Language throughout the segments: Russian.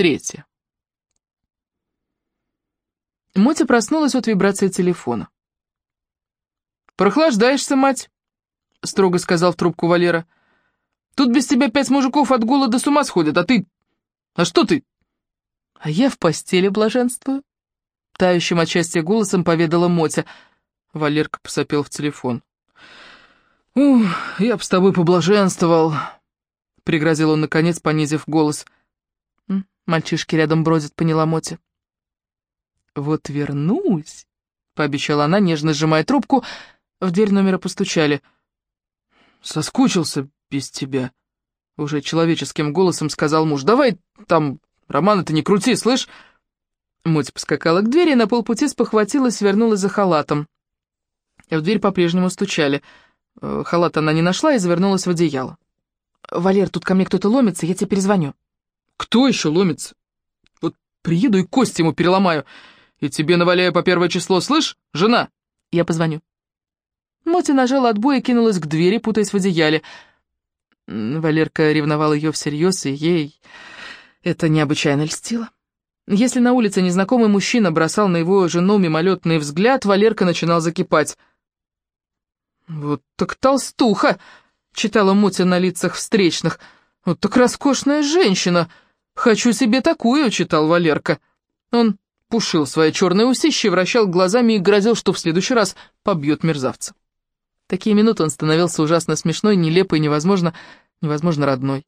Третье. Мотя проснулась от вибрации телефона. «Прохлаждаешься, мать», — строго сказал в трубку Валера. «Тут без тебя пять мужиков от голода с ума сходят, а ты... А что ты?» «А я в постели блаженствую», — тающим от счастья голосом поведала Мотя. Валерка посопел в телефон. «Ух, я б с тобой поблаженствовал», — пригрозил он, наконец, понизив голос. «Мальчишки рядом бродят», — поняла Мотя. «Вот вернусь», — пообещала она, нежно сжимая трубку, — в дверь номера постучали. «Соскучился без тебя», — уже человеческим голосом сказал муж. «Давай там, Романа, ты не крути, слышь?» Мотя поскакала к двери, на полпути спохватилась, вернулась за халатом. В дверь по-прежнему стучали. Э, халат она не нашла и завернулась в одеяло. «Валер, тут ко мне кто-то ломится, я тебе перезвоню». «Кто еще ломится? Вот приеду и кости ему переломаю. И тебе наваляю по первое число, слышь, жена?» «Я позвоню». Мотя нажала отбой и кинулась к двери, путаясь в одеяле. Валерка ревновал ее всерьез, и ей это необычайно льстило. Если на улице незнакомый мужчина бросал на его жену мимолетный взгляд, Валерка начинал закипать. «Вот так толстуха!» — читала Мотя на лицах встречных. «Вот так роскошная женщина! Хочу себе такую!» — читал Валерка. Он пушил свои черные усищи, вращал глазами и грозил, что в следующий раз побьет мерзавца такие минуты он становился ужасно смешной, нелепый, невозможно, невозможно родной.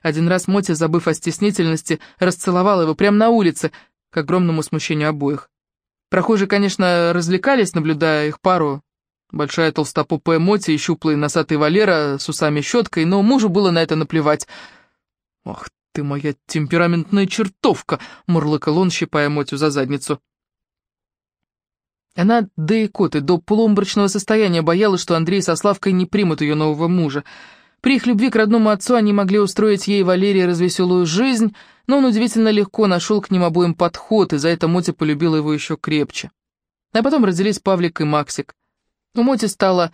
Один раз Мотя, забыв о стеснительности, расцеловала его прямо на улице, к огромному смущению обоих. Прохожие, конечно, развлекались, наблюдая их пару. Большая толстопопая Мотя и щуплый носатый Валера с усами-щеткой, но мужу было на это наплевать. «Ах ты моя темпераментная чертовка!» — мурлыкал он, щипая Мотю за задницу. Она до икоты, до полуумбрачного состояния боялась, что Андрей со Славкой не примут ее нового мужа. При их любви к родному отцу они могли устроить ей и Валерии развеселую жизнь, но он удивительно легко нашел к ним обоим подход, и за это Мотя полюбила его еще крепче. А потом родились Павлик и Максик. У Моти стало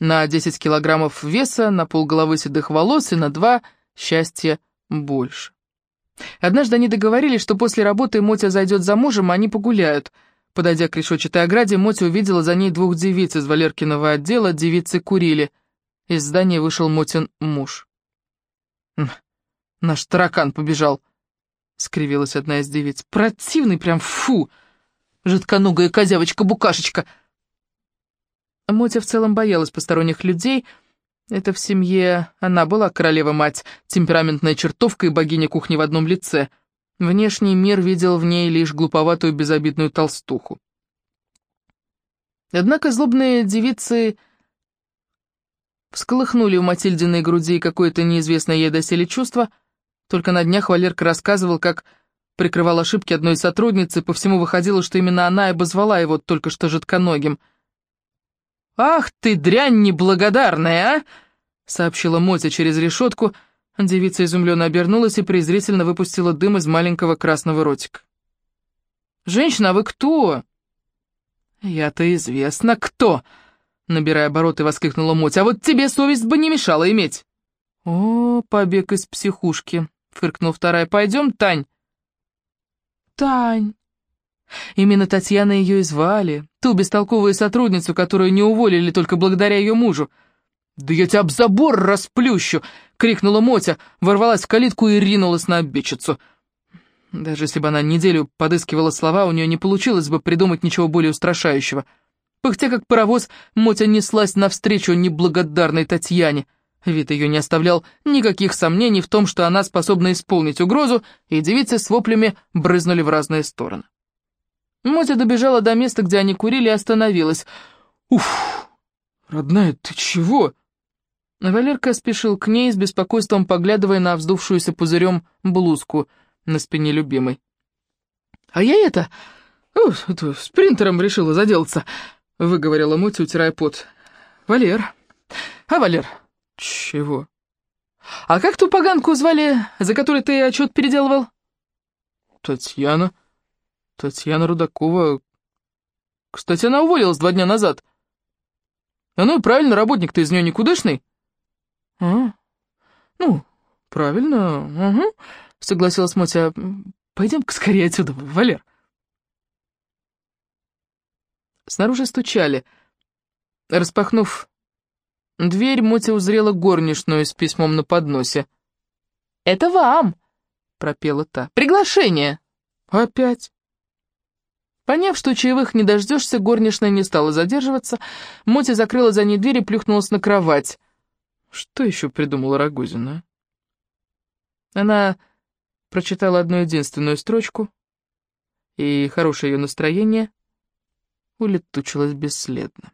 на 10 килограммов веса, на полголовы седых волос и на два счастья больше. Однажды они договорились, что после работы Мотя зайдет за мужем, а они погуляют — Подойдя к решетчатой ограде, Мотя увидела за ней двух девиц из Валеркиного отдела, девицы курили. Из здания вышел Мотин муж. «Наш таракан побежал», — скривилась одна из девиц. «Противный прям, фу! Жидконогая козявочка-букашечка!» Мотя в целом боялась посторонних людей. Это в семье она была королева-мать, темпераментная чертовка и богиня кухни в одном лице — Внешний мир видел в ней лишь глуповатую безобидную толстуху. Однако злобные девицы всколыхнули у Матильдиной груди какое-то неизвестное ей доселе чувство. Только на днях Валерка рассказывал, как прикрывал ошибки одной сотрудницы, по всему выходило, что именно она и обозвала его только что жидконогим. «Ах ты, дрянь неблагодарная, а!» — сообщила Мотя через решетку — Девица изумленно обернулась и презрительно выпустила дым из маленького красного ротика. «Женщина, а вы кто?» «Я-то известно, кто!» Набирая обороты, воскликнула Моть. «А вот тебе совесть бы не мешала иметь!» «О, побег из психушки!» — фыркнул вторая. «Пойдем, Тань!» «Тань!» Именно Татьяна ее и звали, ту бестолковую сотрудницу, которую не уволили только благодаря ее мужу. «Да я тебя об забор расплющу!» — крикнула Мотя, ворвалась в калитку и ринулась на обидчицу. Даже если бы она неделю подыскивала слова, у нее не получилось бы придумать ничего более устрашающего. Пыхтя как паровоз, Мотя неслась навстречу неблагодарной Татьяне. Вид ее не оставлял никаких сомнений в том, что она способна исполнить угрозу, и девицы с воплями брызнули в разные стороны. Мотя добежала до места, где они курили, и остановилась. «Уф, родная, ты чего?» Валерка спешил к ней с беспокойством, поглядывая на вздувшуюся пузырем блузку на спине любимой. «А я это... Ну, спринтером решила заделаться», — выговорила Мотя, утирая пот. «Валер. А, Валер?» «Чего?» «А как ту поганку звали, за которой ты отчет переделывал?» «Татьяна. Татьяна Рудакова. Кстати, она уволилась два дня назад. А ну и правильно, работник-то из нее никудышный». «А? Ну, правильно, угу», согласилась Мотя. «Пойдем-ка скорее отсюда, Валер». Снаружи стучали. Распахнув дверь, Мотя узрела горничную с письмом на подносе. «Это вам!» — пропела та. «Приглашение!» «Опять?» Поняв, что чаевых не дождешься, горничная не стала задерживаться. Мотя закрыла за ней дверь и плюхнулась на кровать. Что еще придумала Рогозина? Она прочитала одну единственную строчку, и хорошее ее настроение улетучилось бесследно.